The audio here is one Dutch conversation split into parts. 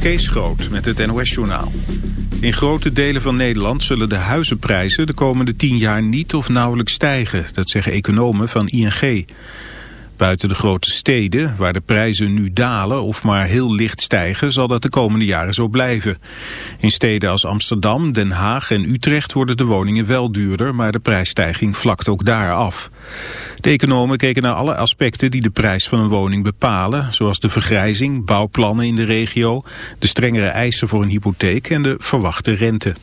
Kees Groot met het NOS-journaal. In grote delen van Nederland zullen de huizenprijzen de komende tien jaar niet of nauwelijks stijgen. Dat zeggen economen van ING. Buiten de grote steden, waar de prijzen nu dalen of maar heel licht stijgen, zal dat de komende jaren zo blijven. In steden als Amsterdam, Den Haag en Utrecht worden de woningen wel duurder, maar de prijsstijging vlakt ook daar af. De economen keken naar alle aspecten die de prijs van een woning bepalen, zoals de vergrijzing, bouwplannen in de regio, de strengere eisen voor een hypotheek en de verwachte rente.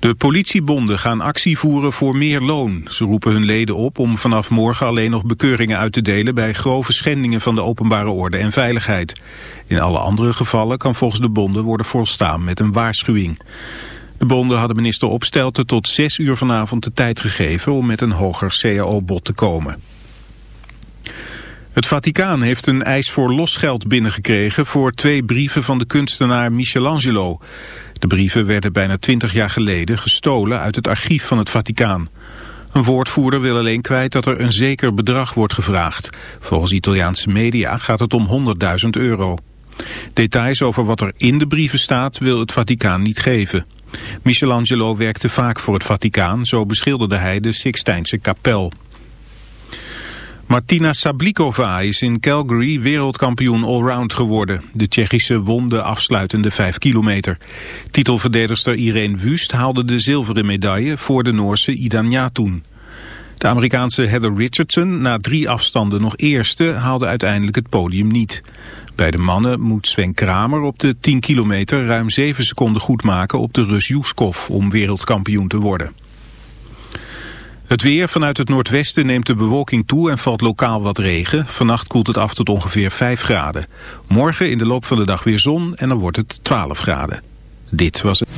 De politiebonden gaan actie voeren voor meer loon. Ze roepen hun leden op om vanaf morgen alleen nog bekeuringen uit te delen bij grove schendingen van de openbare orde en veiligheid. In alle andere gevallen kan volgens de bonden worden volstaan met een waarschuwing. De bonden hadden minister Opstelten tot 6 uur vanavond de tijd gegeven om met een hoger cao-bod te komen. Het Vaticaan heeft een eis voor losgeld binnengekregen voor twee brieven van de kunstenaar Michelangelo. De brieven werden bijna twintig jaar geleden gestolen uit het archief van het Vaticaan. Een woordvoerder wil alleen kwijt dat er een zeker bedrag wordt gevraagd. Volgens Italiaanse media gaat het om 100.000 euro. Details over wat er in de brieven staat wil het Vaticaan niet geven. Michelangelo werkte vaak voor het Vaticaan, zo beschilderde hij de Sixtijnse kapel. Martina Sablikova is in Calgary wereldkampioen allround geworden. De Tsjechische won de afsluitende 5 kilometer. Titelverdedigster Irene Wust haalde de zilveren medaille voor de Noorse Ida Njatoen. De Amerikaanse Heather Richardson, na drie afstanden nog eerste, haalde uiteindelijk het podium niet. Bij de mannen moet Sven Kramer op de 10 kilometer ruim 7 seconden goed maken op de Rus Juskov om wereldkampioen te worden. Het weer vanuit het noordwesten neemt de bewolking toe en valt lokaal wat regen. Vannacht koelt het af tot ongeveer 5 graden. Morgen in de loop van de dag weer zon en dan wordt het 12 graden. Dit was het.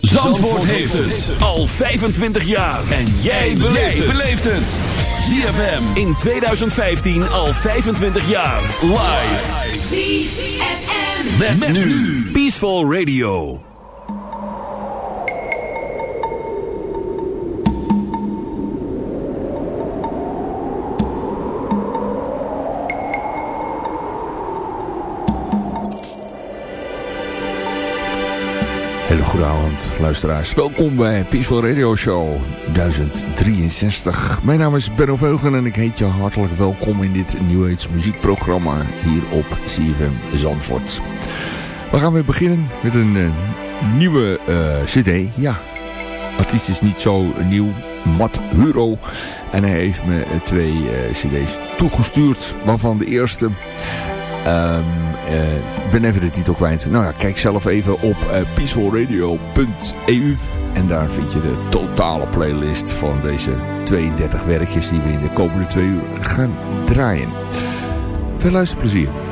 Zandvoort heeft het al 25 jaar. En jij beleeft het. ZFM in 2015 al 25 jaar. Live. ZFM. met nu. Peaceful Radio. Hele goede avond, luisteraars. Welkom bij Peaceful Radio Show 1063. Mijn naam is Benno Veugen en ik heet je hartelijk welkom in dit New muziekprogramma hier op CFM Zandvoort. We gaan weer beginnen met een uh, nieuwe uh, cd. Ja, artiest is niet zo nieuw. Matt Huro. En hij heeft me twee uh, cd's toegestuurd, waarvan de eerste... Ik ben even de titel kwijt. Nou ja, kijk zelf even op uh, peacefulradio.eu. En daar vind je de totale playlist van deze 32 werkjes die we in de komende twee uur gaan draaien. Veel luisterplezier.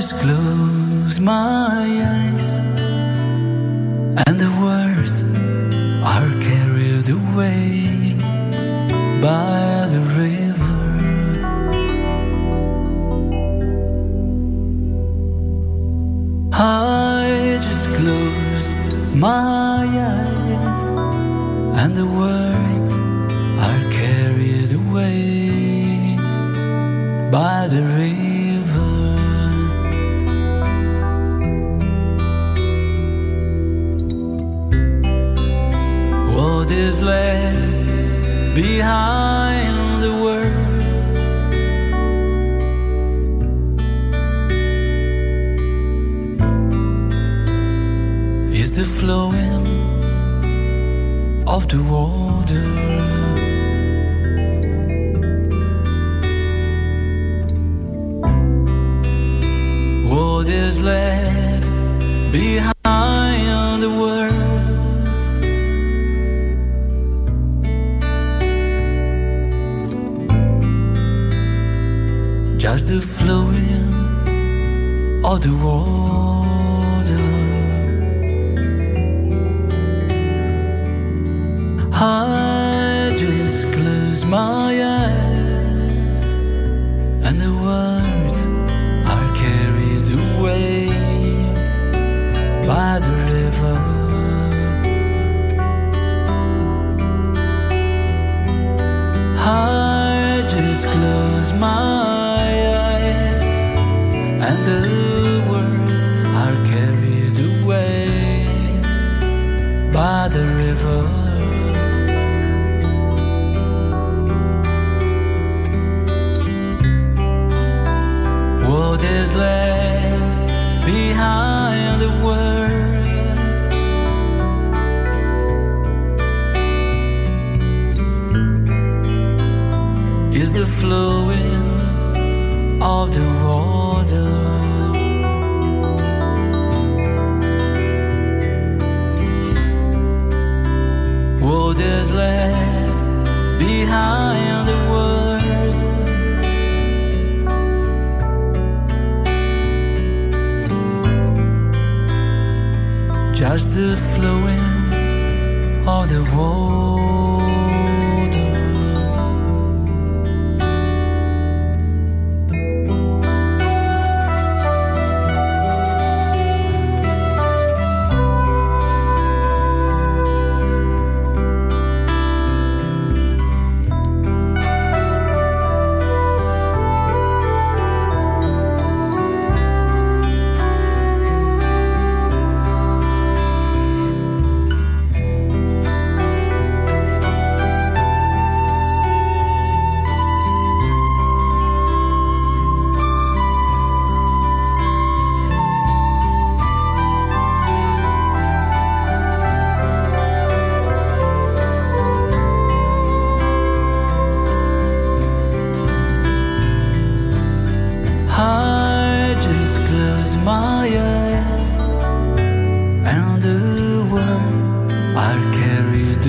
just close my eyes.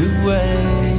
Away